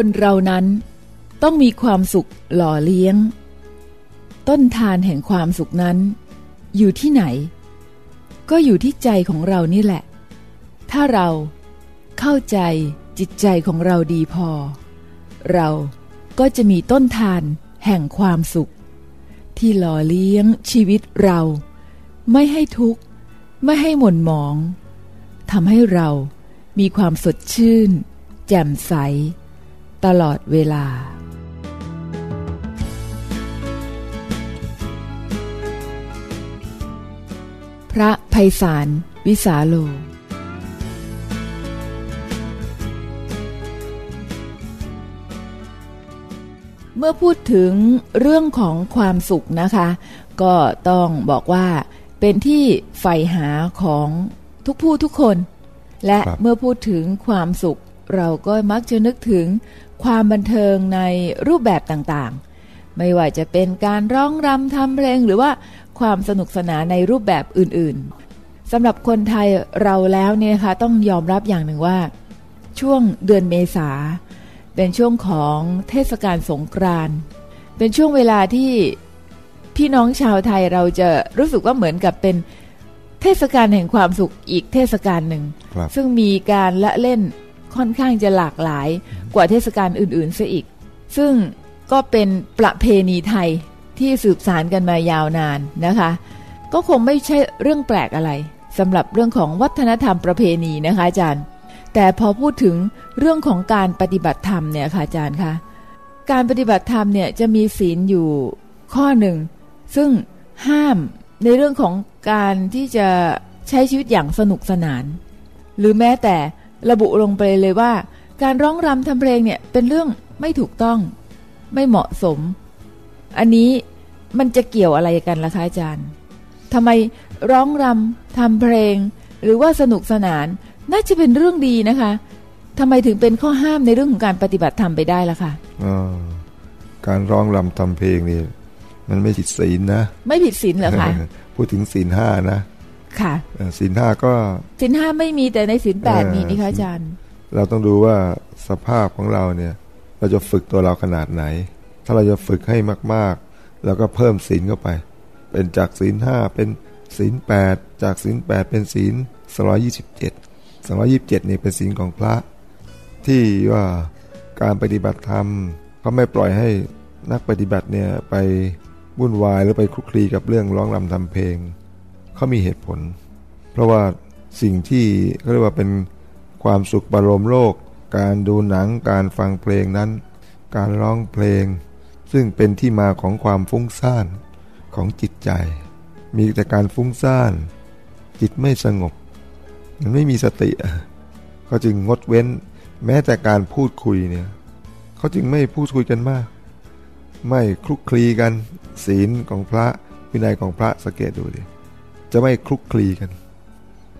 คนเรานั้นต้องมีความสุขหล่อเลี้ยง ต้นทานแห่งความสุขนั้น อยู่ที่ไหน ก็อยู่ที่ใจของเรานี่แหละ ถ้าเราเข้าใจจิตใจของเราดีพอ เราก็จะมีต้นทานแห่งความสุข ที่หล่อเลี้ยงชีวิตเรา ไม่ให้ทุกข์ ไม่ให้หม่นหมองทำให้เรามีความสดชื่น แจ่มใส ตลอดเวลา พระภัยสาร วิสาโล เมื่อพูดถึงเรื่องของความสุขนะคะ ก็ต้องบอกว่าเป็นที่ใฝ่หาของทุกผู้ทุกคน และครับเมื่อพูดถึงความสุข เราก็มักจะนึกถึงความบันเทิงในรูปแบบต่างๆ ไม่ว่าจะเป็นการร้องรำทำเพลงหรือว่าความสนุกสนานในรูปแบบอื่นๆสำหรับคนไทยเราแล้วเนี่ยนะคะต้องยอมรับอย่างหนึ่งว่า ช่วงเดือนเมษาเป็นช่วงของเทศกาลสงกรานต์เป็นช่วงเวลาที่พี่น้องชาวไทยเราจะรู้สึกว่าเหมือนกับเป็นเทศกาลแห่งความสุขอีกเทศกาลหนึ่งครับซึ่งมีการละเล่น ค่อนข้างจะหลากหลายกว่าเทศกาลอื่นๆซะอีก ซึ่งก็เป็นประเพณีไทยที่สืบสารกันมายาวนานนะคะ ก็คงไม่ใช่เรื่องแปลกอะไรสำหรับเรื่องของวัฒนธรรมประเพณีนะคะอาจารย์ แต่พอพูดถึงเรื่องของการปฏิบัติธรรมเนี่ยค่ะอาจารย์คะการปฏิบัติธรรมเนี่ยจะมีศีลอยู่ข้อหนึ่ง ซึ่งห้ามในเรื่องของการที่จะใช้ชีวิตอย่างสนุกสนาน หรือแม้แต่ ระบุลงไปเลยว่า การร้องรำทำเพลงเนี่ยเป็นเรื่องไม่ถูกต้องไม่เหมาะสม อันนี้มันจะเกี่ยวอะไรกันล่ะคะอาจารย์ทำไมร้องรำทำเพลง หรือว่าสนุกสนาน น่าจะเป็นเรื่องดีนะคะทำไมถึงเป็นข้อห้ามในเรื่องของการปฏิบัติธรรมไปได้ล่ะคะอ่าการร้องรำทำเพลงนี่มันไม่ผิดศีลนะ ไม่ผิดศีลเหรอคะพูดถึงศีลห้านะ ค่ะเอ่อศีลห้าก็ศีลห้าไม่มีแต่ในศีลแปดเออมีนี่คะอาจารย์ เราต้องดูว่าสภาพของเราเนี่ย เราจะฝึกตัวเราขนาดไหน ถ้าเราจะฝึกให้มากๆ แล้วก็เพิ่มศีลเข้าไป เป็นจากศีลห้าเป็นศีลแปดจากศีลแปดเป็นศีลสองยี่สิบเจ็ดสองยี่สิบเจ็ดนี่เป็นศีลของพระ ที่ว่าการปฏิบัติธรรมเขาไม่ปล่อยให้นักปฏิบัติเนี่ยไปวุ่นวายหรือไปคลุกคลีกับเรื่องร้องรำทำเพลง เขามีเหตุผล เพราะว่าสิ่งที่เขาเรียกว่าเป็นความสุขบรมโลก การดูหนังการฟังเพลงนั้น การร้องเพลง ซึ่งเป็นที่มาของความฟุ้งซ่านของจิตใจ มีแต่การฟุ้งซ่าน จิตไม่สงบ มันไม่มีสติอะเขาจึงงดเว้น แม้แต่การพูดคุยเนี่ยเขาจึงไม่พูดคุยกันมาก ไม่คลุกคลีกันศีลของพระวินัยของพระสังเกตดูดิ จะไม่คลุกคลีกัน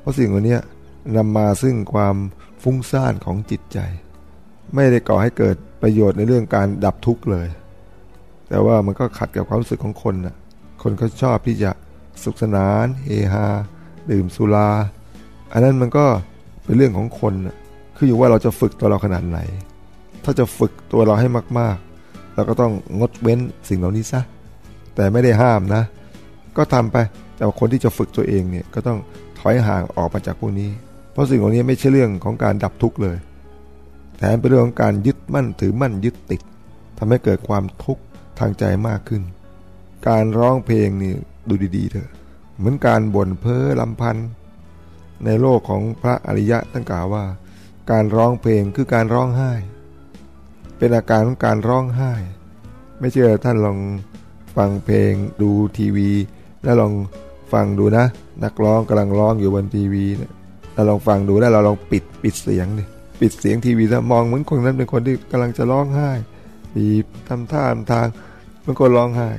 เพราะสิ่งเหล่านี้นำมาซึ่งความฟุ้งซ่านของจิตใจ ไม่ได้ก่อให้เกิดประโยชน์ในเรื่องการดับทุกข์เลย แต่ว่ามันก็ขัดกับความรู้สึกของคนนะคนเขาชอบที่จะสุขสนานเฮฮาดื่มสุรา อันนั้นมันก็เป็นเรื่องของคนนะคืออยู่ว่าเราจะฝึกตัวเราขนาดไหน ถ้าจะฝึกตัวเราให้มากๆเราก็ต้องงดเว้นสิ่งเหล่านี้ซะแต่ไม่ได้ห้ามนะ ก็ทำไป แต่ว่าคนที่จะฝึกตัวเองเนี่ยก็ต้องถอยห่างออกมาจากพวกนี้ เพราะสิ่งเหล่านี้ไม่ใช่เรื่องของการดับทุกข์เลย แถมเป็นเรื่องของการยึดมั่นถือมั่นยึดติดทำให้เกิดความทุกข์ทางใจมากขึ้น การร้องเพลงนี่ดูดีๆเถอะเหมือนการบ่นเพ้อลำพันธ์ในโลกของพระอริยะตั้งกล่าวว่า การร้องเพลงคือการร้องไห้ เป็นอาการของการร้องไห้ ไม่เชื่อท่านลองฟังเพลงดูทีวี แล้วลอง ฟังดูนะ นักร้องกำลังร้องอยู่บนทีวีเนี่ยเราลองฟังดูแล้วเราลองปิดปิดเสียงดิปิดเสียงทีวีแล้วมองเหมือนคนนั้นเป็นคนที่กำลังจะร้องไห้บีบทำท่าทำทางเป็นคนร้องไห้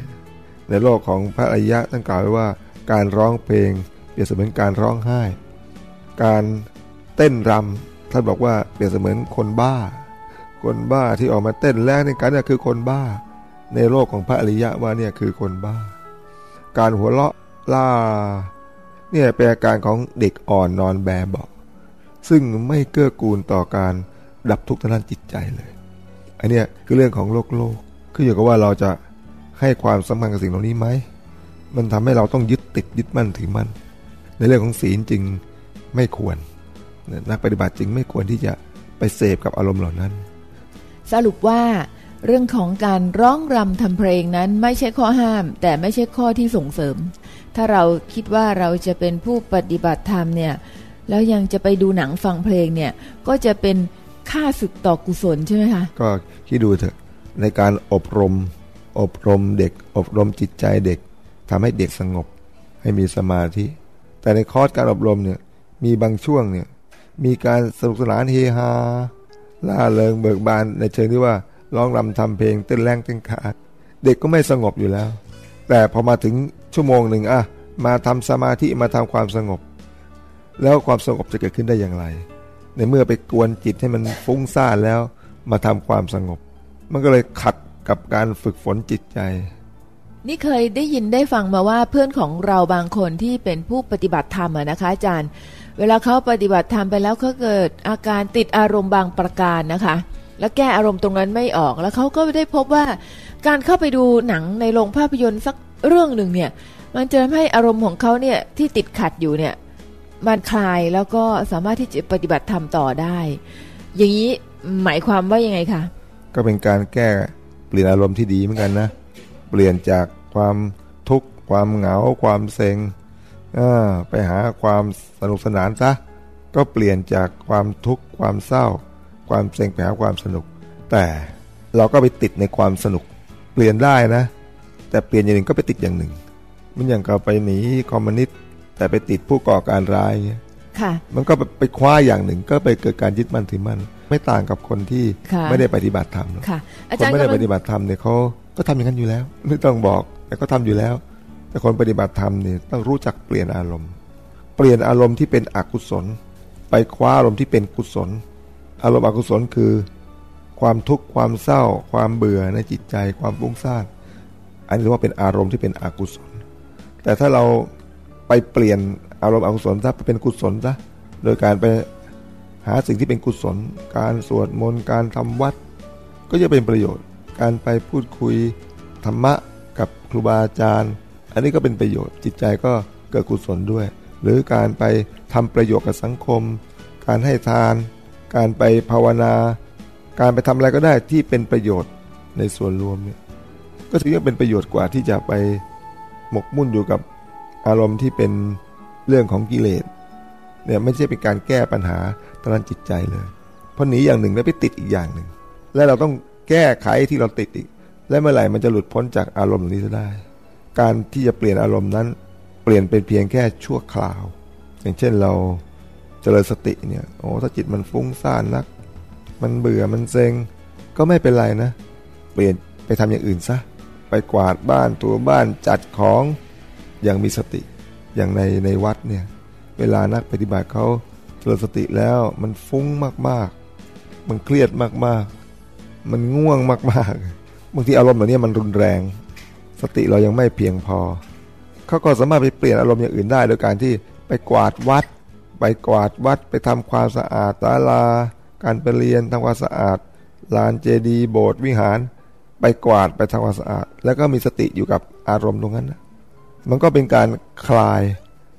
ในโลกของพระอริยะท่านกล่าวไว้ว่า การร้องเพลงเปรียบเสมือนการร้องไห้ การเต้นรำท่านบอกว่าเปรียบเสมือนคนบ้า คนบ้าที่ออกมาเต้นแรกในการนี่คือคนบ้า ในโลกของพระอริยะว่าเนี่ยคือคนบ้า การหัวเราะ ล่า เนี่ยเป็นอาการของเด็กอ่อนนอนแบเบาซึ่งไม่เกื้อกูลต่อการดับทุกข์ทางด้านจิตใจเลยอันเนี้ยคือเรื่องของโลกโลกคืออยู่กับว่าเราจะให้ความสำคัญกับสิ่งเหล่านี้ไหมมันทำให้เราต้องยึดติดยึดมั่นถือมั่น ในเรื่องของศีลจึงไม่ควร นักปฏิบัติจึงไม่ควรที่จะไปเสพกับอารมณ์เหล่านั้น สรุปว่าเรื่องของการร้องรำทำเพลงนั้นไม่ใช่ข้อห้าม แต่ไม่ใช่ข้อที่ส่งเสริม ถ้าเราคิดว่าเราจะเป็นผู้ปฏิบัติธรรมเนี่ยแล้วยังจะไปดูหนังฟังเพลงเนี่ยก็จะเป็นค่าศึกต่อกุศลใช่ไหมคะก็คิดดูเถอะในการอบรม อบรมเด็ก อบรมจิตใจเด็กทำให้เด็กสงบ ให้มีสมาธิ แต่ในคอร์สการอบรมเนี่ยมีบางช่วงเนี่ยมีการสนุกสนานเฮฮาล่าเริงเบิกบานในเชิงที่ว่าร้องรำทำเพลงเต้นแรงเต้นขาดเด็กก็ไม่สงบอยู่แล้ว แต่พอมาถึง ชั่วโมงหนึ่งอะมาทำสมาธิมาทำความสงบ แล้วความสงบจะเกิดขึ้นได้อย่างไร ในเมื่อไปกวนจิตให้มันฟุ้งซ่านแล้วมาทำความสงบ มันก็เลยขัดกับการฝึกฝนจิตใจ นี่เคยได้ยินได้ฟังมาว่าเพื่อนของเราบางคนที่เป็นผู้ปฏิบัติธรรมนะคะอาจารย์ เวลาเขาปฏิบัติธรรมไปแล้วเขาเกิดอาการติดอารมณ์บางประการนะคะแล้วแก้อารมณ์ตรงนั้นไม่ออกแล้วเขาก็ได้พบว่า การเข้าไปดูหนังในโรงภาพยนตร์สัก เรื่องหนึ่งเนี่ยมันจะทำให้อารมณ์ของเขาเนี่ยที่ติดขัดอยู่เนี่ยมันคลายแล้วก็สามารถที่จะปฏิบัติธรรมต่อได้ อย่างนี้หมายความว่ายังไงคะก็เป็นการแก้เปลี่ยนอารมณ์ที่ดีเหมือนกันนะ เปลี่ยนจากความทุกข์ความเหงาความเซ็งไปหาความสนุกสนานซะก็เปลี่ยนจากความทุกข์ความเศร้า ความเซ็งไปหาความสนุก แต่เราก็ไปติดในความสนุก เปลี่ยนได้นะ แต่เปลี่ยนอย่างหนึ่งก็ไปติดอย่างหนึ่ง มันอย่างกับไปหนีคอมมิวนิสต์แต่ไปติดผู้ก่อการร้ายค่ะมันก็ไปคว้าอย่างหนึ่งก็ไปเกิดการยึดมั่นถือมั่นไม่ต่างกับคนที่ไม่ได้ปฏิบัติธรรมค่ะคนไม่ได้ปฏิบัติธรรมเนี่ยเขาก็ทำอย่างนั้นอยู่แล้ว ไม่ต้องบอกแต่ก็ทำอยู่แล้ว แต่คนปฏิบัติธรรมเนี่ยต้องรู้จักเปลี่ยนอารมณ์ เปลี่ยนอารมณ์ที่เป็นอกุศล ไปคว้าอารมณ์ที่เป็นกุศล อารมณ์อกุศลคือ ความทุกข์ความเศร้า ความเบื่อในจิตใจ ความฟุ้งซ่าน อันนี้เรียกว่าเป็นอารมณ์ที่เป็นอกุศล แต่ถ้าเราไปเปลี่ยนอารมณ์อกุศลซะเป็นกุศลซะโดยการไปหาสิ่งที่เป็นกุศล การสวดมนต์การทำวัด ก็จะเป็นประโยชน์ การไปพูดคุยธรรมะกับครูบาอาจารย์ อันนี้ก็เป็นประโยชน์จิตใจก็เกิดกุศลด้วย หรือการไปทำประโยชน์กับสังคม การให้ทาน การไปภาวนา การไปทำอะไรก็ได้ที่เป็นประโยชน์ในส่วนรวมเนี่ย ก็ถือว่าเป็นประโยชน์กว่าที่จะไปหมกมุ่นอยู่กับอารมณ์ที่เป็นเรื่องของกิเลสเนี่ยไม่ใช่เป็นการแก้ปัญหาทางจิตใจเลย เพราะหนีอย่างหนึ่งแล้วไปติดอีกอย่างหนึ่ง และเราต้องแก้ไขที่เราติดอีก และเมื่อไหร่มันจะหลุดพ้นจากอารมณ์นี้ได้ การที่จะเปลี่ยนอารมณ์นั้น เปลี่ยนเป็นเพียงแค่ชั่วคราว อย่างเช่นเราเจริญสติเนี่ยโอ้ถ้าจิตมันฟุ้งซ่านนัก มันเบื่อมันเซ็งก็ไม่เป็นไรนะ เปลี่ยนไปทำอย่างอื่นซะ ไปกวาดบ้านตัวบ้านจัดของอย่างมีสติอย่างในในวัดเนี่ยเวลานักปฏิบัติเขาเจริญสติแล้วมันฟุ้งมากๆ มันเครียดมากๆ มันง่วงมากๆบางทีอารมณ์เหล่านี้มันรุนแรง สติเรายังไม่เพียงพอเขาก็สามารถไปเปลี่ยนอารมณ์อย่างอื่นได้โดยการที่ไปกวาดวัด ไปกวาดวัดไปทำความสะอาดศาลา การไปเรียนทำความสะอาดลานเจดีย์โบสถ์วิหาร ไปกวาดไปทำความสะอาด แล้วก็มีสติอยู่กับอารมณ์ตรงนั้นนะมันก็เป็นการคลาย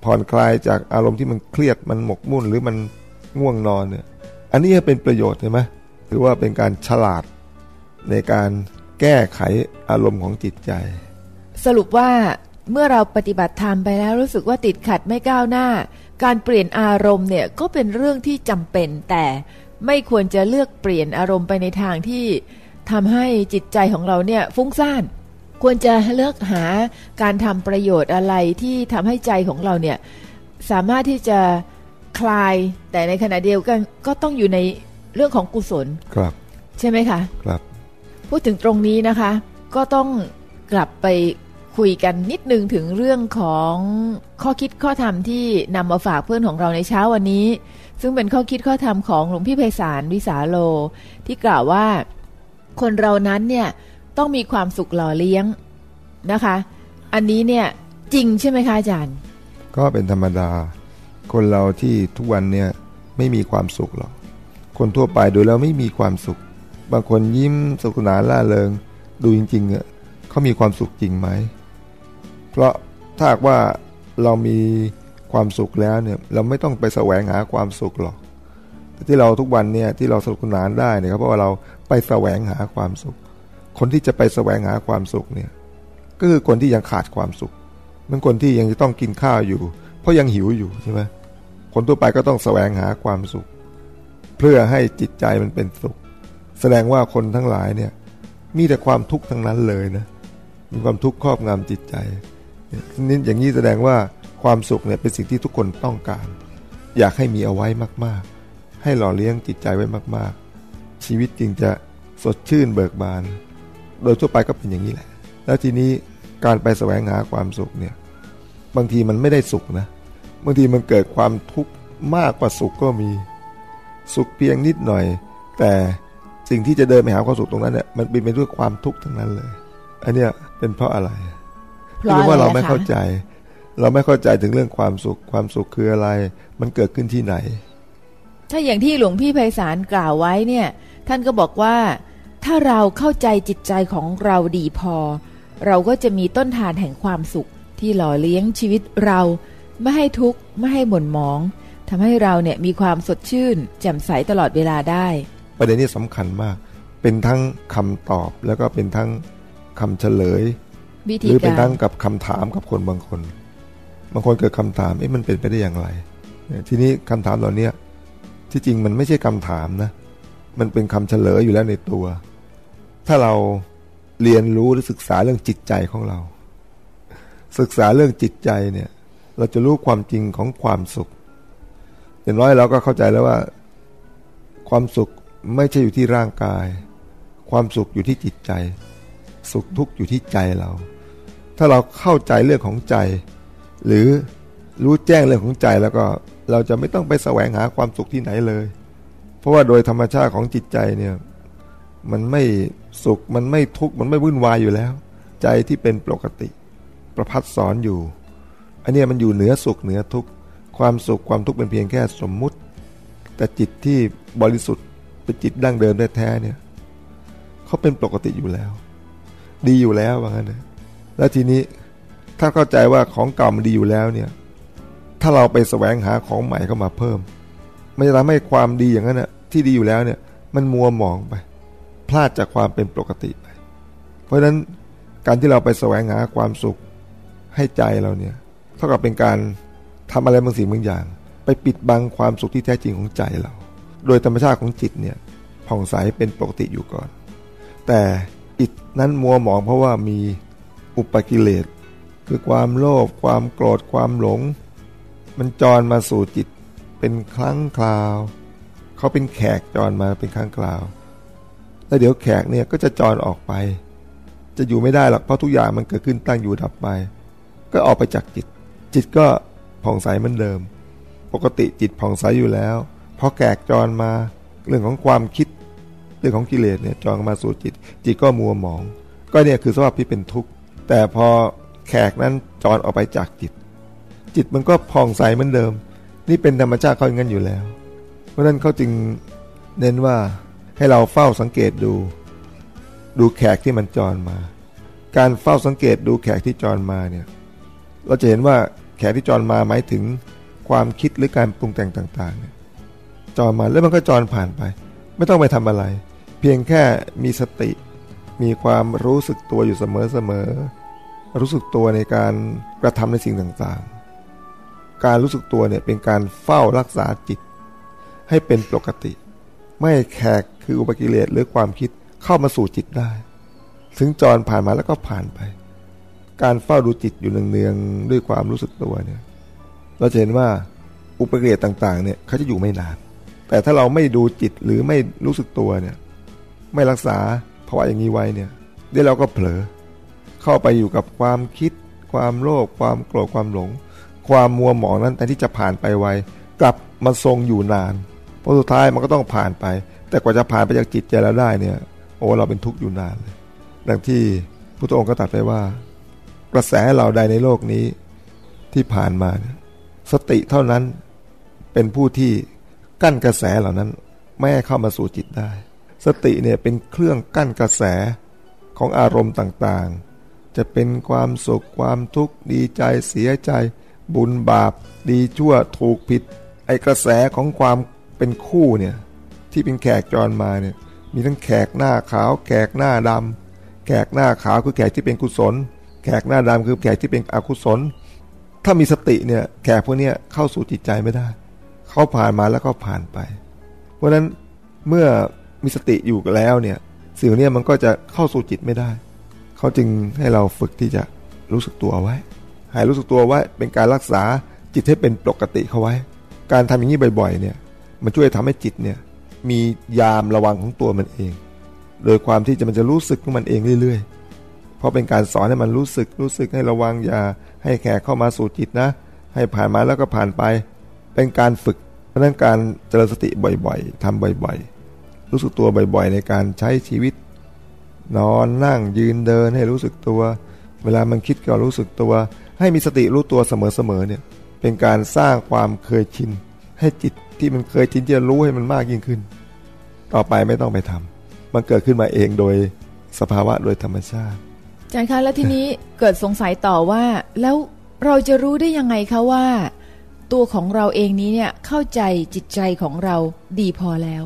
ผ่อนคลายจากอารมณ์ที่มันเครียดมันหมกมุ่นหรือมันง่วงนอนเนี่ย อันนี้เป็นประโยชน์ใช่ไหมถือว่าเป็นการฉลาดในการแก้ไขอารมณ์ของจิตใจ สรุปว่าเมื่อเราปฏิบัติธรรมไปแล้วรู้สึกว่าติดขัดไม่ก้าวหน้า การเปลี่ยนอารมณ์เนี่ยก็เป็นเรื่องที่จำเป็นแต่ไม่ควรจะเลือกเปลี่ยนอารมณ์ไปในทางที่ ทำให้จิตใจของเราเนี่ยฟุ้งซ่าน ควรจะเลือกหาการทำประโยชน์อะไรที่ทำให้ใจของเราเนี่ยสามารถที่จะคลายแต่ในขณะเดียวกันก็ต้องอยู่ในเรื่องของกุศลครับ ใช่ไหมคะ ครับ พูดถึงตรงนี้นะคะ ก็ต้องกลับไปคุยกันนิดนึงถึงเรื่องของข้อคิดข้อธรรมที่นำมาฝากเพื่อนของเราในเช้าวันนี้ ซึ่งเป็นข้อคิดข้อธรรมของหลวงพี่ไพศาลวิสาโล ที่กล่าวว่า คนเรานั้นเนี่ยต้องมีความสุขหล่อเลี้ยงนะคะ อันนี้เนี่ยจริงใช่ไหมคะอาจารย์ ก็เป็นธรรมดา คนเราที่ทุกวันเนี่ยไม่มีความสุขหรอกคนทั่วไปโดยแล้วไม่มีความสุข บางคนยิ้มสนุกสนานล่าเริง ดูจริงๆอะเขามีความสุขจริงไหม เพราะถ้าว่าเรามีความสุขแล้วเนี่ยเราไม่ต้องไปแสวงหาความสุขหรอก ที่เราทุกวันเนี่ยที่เราสนุกสนานได้เนี่ยเพราะว่าเราไปแสวงหาความสุข คนที่จะไปแสวงหาความสุขเนี่ยก็คือคนที่ยังขาดความสุขมันคนที่ยังจะต้องกินข้าวอยู่ เพราะยังหิวอยู่ใช่ไหมคนทั่วไปก็ต้องแสวงหาความสุข เพื่อให้จิตใจมันเป็นสุข แสดงว่าคนทั้งหลายเนี่ยมีแต่ความทุกข์ทั้งนั้นเลยนะมีความทุกข์ครอบงำจิตใจนี่อย่างนี้แสดงว่าความสุขเนี่ยเป็นสิ่งที่ทุกคนต้องการ อยากให้มีเอาไว้มากๆ ให้หล่อเลี้ยงจิตใจไว้มาก ๆ ชีวิตจึงจะสดชื่นเบิกบาน โดยทั่วไปก็เป็นอย่างนี้แหละ แล้วทีนี้การไปแสวงหาความสุขเนี่ย บางทีมันไม่ได้สุขนะ บางทีมันเกิดความทุกข์มากกว่าสุขก็มี สุขเพียงนิดหน่อย แต่สิ่งที่จะเดินไปหาความสุขตรงนั้นเนี่ย มันเป็นไปด้วยความทุกข์ทั้งนั้นเลย อันเนี้ยเป็นเพราะอะไรเพราะว่าเราไม่เข้าใจ เราไม่เข้าใจถึงเรื่องความสุข ความสุขคืออะไร มันเกิดขึ้นที่ไหน ถ้าอย่างที่หลวงพี่ไพศาลกล่าวไว้เนี่ย ท่านก็บอกว่า ถ้าเราเข้าใจจิตใจของเราดีพอ เราก็จะมีต้นทานแห่งความสุข ที่หล่อเลี้ยงชีวิตเรา ไม่ให้ทุกข์ไม่ให้หม่นหมองทำให้เราเนี่ยมีความสดชื่น แจ่มใสตลอดเวลาได้ ประเด็นนี้สำคัญมาก เป็นทั้งคำตอบแล้วก็เป็นทั้งคำเฉลยหรือเป็นทั้งกับคำถามกับคนบางคน บางคนเกิดคำถามเอ๊ะมันเป็นไปได้อย่างไร ทีนี้คำถามเหล่านี้ ที่จริงมันไม่ใช่คำถามนะ มันเป็นคำเฉลยอยู่แล้วในตัว ถ้าเราเรียนรู้หรือศึกษาเรื่องจิตใจของเรา ศึกษาเรื่องจิตใจเนี่ย เราจะรู้ความจริงของความสุข อย่างน้อยเราก็เข้าใจแล้วว่า ความสุขไม่ใช่อยู่ที่ร่างกาย ความสุขอยู่ที่จิตใจ สุขทุกข์อยู่ที่ใจเรา ถ้าเราเข้าใจเรื่องของใจ หรือรู้แจ้งเรื่องของใจแล้วก็ เราจะไม่ต้องไปแสวงหาความสุขที่ไหนเลย เพราะว่าโดยธรรมชาติของจิตใจเนี่ยมันไม่สุขมันไม่ทุกข์มันไม่วุ่นวายอยู่แล้ว ใจที่เป็นปกติ ประพัดสอนอยู่ อันนี้มันอยู่เหนือสุขเหนือทุกข์ความสุขความทุกข์เป็นเพียงแค่สมมุติ แต่จิตที่บริสุทธิ์เป็นจิตดั้งเดิมแท้ๆเนี่ยเขาเป็นปกติอยู่แล้ว ดีอยู่แล้วว่างั้นนะแล้วทีนี้ถ้าเข้าใจว่าของเก่ามันดีอยู่แล้วเนี่ย ถ้าเราไปแสวงหาของใหม่เข้ามาเพิ่ม มันจะทำให้ความดีอย่างนั้นน่ะที่ดีอยู่แล้วเนี่ย มันมัวหมองไป พลาดจากความเป็นปกติไป เพราะฉะนั้นการที่เราไปแสวงหาความสุขให้ใจเราเนี่ย เท่ากับเป็นการทำอะไรบางสิ่งบางอย่าง ไปปิดบังความสุขที่แท้จริงของใจเรา โดยธรรมชาติของจิตเนี่ยผ่องใสเป็นปกติอยู่ก่อน แต่อิตนั้นมัวหมองเพราะว่ามีอุปกิเลสคือความโลภความโกรธความหลง มันจรมาสู่จิตเป็นครั้งคราว เขาเป็นแขกจรมาเป็นครั้งคราว แล้วเดี๋ยวแขกเนี่ยก็จะจรออกไป จะอยู่ไม่ได้หรอกเพราะทุกอย่างมันเกิดขึ้นตั้งอยู่ดับไป ก็ออกไปจากจิต จิตก็ผ่องใสเหมือนเดิม ปกติจิตผ่องใสอยู่แล้วพอแขกจรมาเรื่องของความคิดเรื่องของกิเลสเนี่ยจรมาสู่จิต จิตก็มัวหมอง ก็เนี่ยคือสภาพที่เป็นทุกข์แต่พอแขกนั้นจรออกไปจากจิต จิตมันก็ผ่องใสเหมือนเดิม นี่เป็นธรรมชาติเขาอย่างนั้นอยู่แล้ว เพราะนั้นเขาจึงเน้นว่าให้เราเฝ้าสังเกตดู ดูแขกที่มันจรมา การเฝ้าสังเกตดูแขกที่จรมาเนี่ยเราจะเห็นว่าแขกที่จรมาหมายถึงความคิดหรือการปรุงแต่งต่างๆเนี่ยจรมาแล้วมันก็จรผ่านไป ไม่ต้องไปทำอะไร เพียงแค่มีสติ มีความรู้สึกตัวอยู่เสมอๆรู้สึกตัวในการกระทำในสิ่งต่างๆ การรู้สึกตัวเนี่ยเป็นการเฝ้ารักษาจิต ให้เป็นปกติ ไม่แขกคืออุปกิเลสหรือความคิดเข้ามาสู่จิตได้ ถึงจรผ่านมาแล้วก็ผ่านไป การเฝ้าดูจิตอยู่เนืองๆด้วยความรู้สึกตัวเนี่ย เราจะเห็นว่าอุปกิเลสต่างๆเนี่ยเขาจะอยู่ไม่นาน แต่ถ้าเราไม่ดูจิตหรือไม่รู้สึกตัวเนี่ย ไม่รักษาภาวะอย่างนี้ไว้เนี่ยเดี๋ยวเราก็เผลอ เข้าไปอยู่กับความคิด ความโลภความโกรธความหลง ความมัวหมองนั้นแต่ที่จะผ่านไปไวกลับมาทรงอยู่นานเพราะสุดท้ายมันก็ต้องผ่านไป แต่กว่าจะผ่านไปจากจิตใจเราได้เนี่ย โอ้เราเป็นทุกข์อยู่นานเลยดังที่พุทธองค์ก็ตรัสไปว่า กระแสเหล่าใดในโลกนี้ที่ผ่านมาสติเท่านั้นเป็นผู้ที่กั้นกระแสเหล่านั้นไม่ให้เข้ามาสู่จิตได้ สติเนี่ยเป็นเครื่องกั้นกระแสของอารมณ์ต่างๆ จะเป็นความสุขความทุกข์ดีใจเสียใจ บุญบาปดีชั่วถูกผิด ไอกระแสของความเป็นคู่เนี่ยที่เป็นแขกจรมาเนี่ยมีทั้งแขกหน้าขาว แขกหน้าดำแขกหน้าขาวคือแขกที่เป็นกุศล แขกหน้าดำคือแขกที่เป็นอกุศล ถ้ามีสติเนี่ยแขกพวกนี้เข้าสู่จิตใจไม่ได้ เขาผ่านมาแล้วก็ผ่านไป เพราะฉะนั้นเมื่อมีสติอยู่แล้วเนี่ยสิ่งนี้มันก็จะเข้าสู่จิตไม่ได้ เขาจึงให้เราฝึกที่จะรู้สึกตัวไว้ ให้รู้สึกตัวไว้เป็นการรักษาจิตให้เป็นปกติเขาไว้ การทำอย่างนี้บ่อยๆ เนี่ย มันช่วยทำให้จิตเนี่ย มียามระวังของตัวมันเอง โดยความที่จะมันจะรู้สึกของมันเองเรื่อยๆ เพราะเป็นการสอนให้มันรู้สึกรู้สึกให้ระวังอย่าให้แขกเข้ามาสู่จิตนะ ให้ผ่านมาแล้วก็ผ่านไป เป็นการฝึก เพราะนั้นการเจริญสติบ่อยๆทำบ่อยๆ รู้สึกตัวบ่อยๆ ในการใช้ชีวิต นอนนั่งยืนเดินให้รู้สึกตัว เวลามันคิดก็รู้สึกตัว ให้มีสติรู้ตัวเสมอๆเนี่ย เป็นการสร้างความเคยชิน ให้จิตที่มันเคยชินจะรู้ให้มันมากยิ่งขึ้น ต่อไปไม่ต้องไปทำมันเกิดขึ้นมาเองโดยสภาวะโดยธรรมชาติอาจารย์คะแล้วทีนี้เกิดสงสัยต่อว่า แล้วเราจะรู้ได้ยังไงคะว่า ตัวของเราเองนี้เนี่ยเข้าใจจิตใจของเราดีพอแล้ว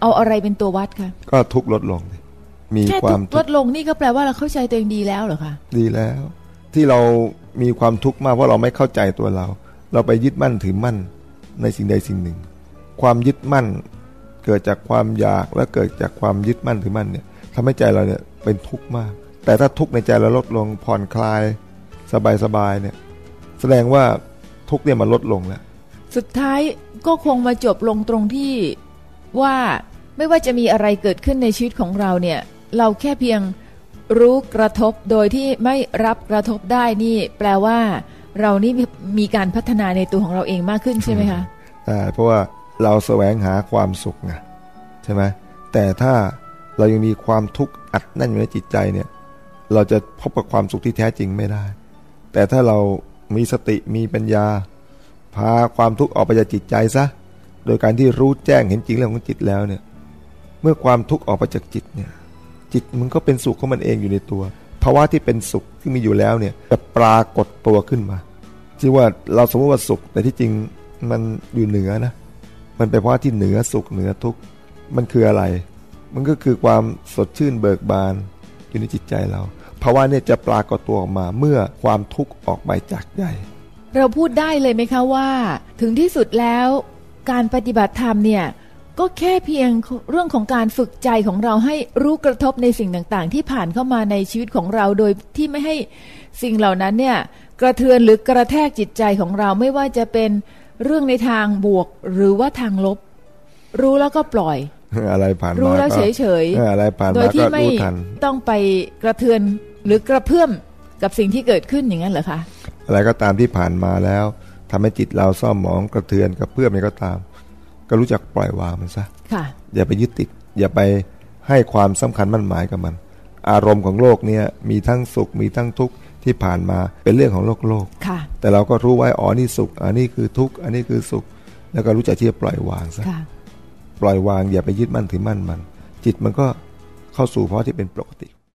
เอาอะไรเป็นตัววัดคะก็ทุกลดลงมีความลดลงนี่ก็แปลว่าเราเข้าใจตัวเองดีแล้วเหรอคะดีแล้ว ที่เรา มีความทุกข์มากเพราะเราไม่เข้าใจตัวเรา เราไปยึดมั่นถือมั่นในสิ่งใดสิ่งหนึ่ง ความยึดมั่นเกิดจากความอยากและเกิดจากความยึดมั่นถือมั่นเนี่ยทำให้ใจเราเนี่ยเป็นทุกข์มาก แต่ถ้าทุกข์ในใจเราลดลงผ่อนคลาย สบายๆเนี่ยแสดงว่าทุกข์เนี่ยมันลดลงแล้วสุดท้ายก็คงมาจบลงตรงที่ว่าไม่ว่าจะมีอะไรเกิดขึ้นในชีวิตของเราเนี่ย เราแค่เพียง รู้กระทบโดยที่ไม่รับกระทบได้นี่ แปลว่า เรานี่มีการพัฒนาในตัวของเราเองมากขึ้นใช่ไหมคะใช่เพราะว่าเราแสวงหาความสุขไงใช่ไหมแต่ถ้าเรายังมีความทุกข์อัดแน่นอยู่ในจิตใจเนี่ย เราจะพบกับความสุขที่แท้จริงไม่ได้ แต่ถ้าเรามีสติมีปัญญา พาความทุกข์ออกไปจากจิตใจซะโดยการที่รู้แจ้งเห็นจริงเรื่องของจิตแล้วเนี่ย เมื่อความทุกข์ออกไปจากจิตเนี่ย จิตมันก็เป็นสุขของมันเองอยู่ในตัวภาวะที่เป็นสุขที่มีอยู่แล้วเนี่ยจะปรากฏตัวขึ้นมาที่ว่าเราสมมติว่าสุข แต่ที่จริงมันอยู่เหนือนะ มันเป็นเพราะที่เหนือสุขเหนือทุกข์มันคืออะไร มันก็คือความสดชื่นเบิกบานอยู่ในจิตใจเราภาวะเนี่ยจะปรากฏตัวออกมาเมื่อความทุกข์ออกไปจากใจเราพูดได้เลยไหมคะว่า ถึงที่สุดแล้ว การปฏิบัติธรรมเนี่ย ก็แค่เพียงเรื่องของการฝึกใจของเราให้รู้กระทบในสิ่งต่างๆ ที่ผ่านเข้ามาในชีวิตของเราโดยที่ไม่ให้สิ่งเหล่านั้นเนี่ยกระเทือนหรือกระแทกจิตใจของเราไม่ว่าจะเป็นเรื่องในทางบวกหรือว่าทางลบ รู้แล้วก็ปล่อย อะไรผ่านรู้แล้วเฉยเฉยอะไรผ่านโดยที่ไม่ต้องไปกระเทือนหรือกระเพื่อมกับสิ่งที่เกิดขึ้นอย่างนั้นเหรอคะอะไรก็ตามที่ผ่านมาแล้วทำให้จิตเราซ่อมหมองกระเทือนกับเพื่อมอะไรก็ตาม ก็รู้จักปล่อยวางมันซะอย่าไปยึดติด อย่าไปให้ความสำคัญมั่นหมายกับมัน อารมณ์ของโลกเนี่ยมีทั้งสุขมีทั้งทุกข์ที่ผ่านมาเป็นเรื่องของโลกโลกแต่เราก็รู้ไว้อ๋อนี่สุขอันนี้คือทุกข์อันนี้คือสุข แล้วก็รู้จักที่จะปล่อยวางซะปล่อยวางอย่าไปยึดมั่นถือมั่นมัน จิตมันก็เข้าสู่ภาวะที่เป็นปกติ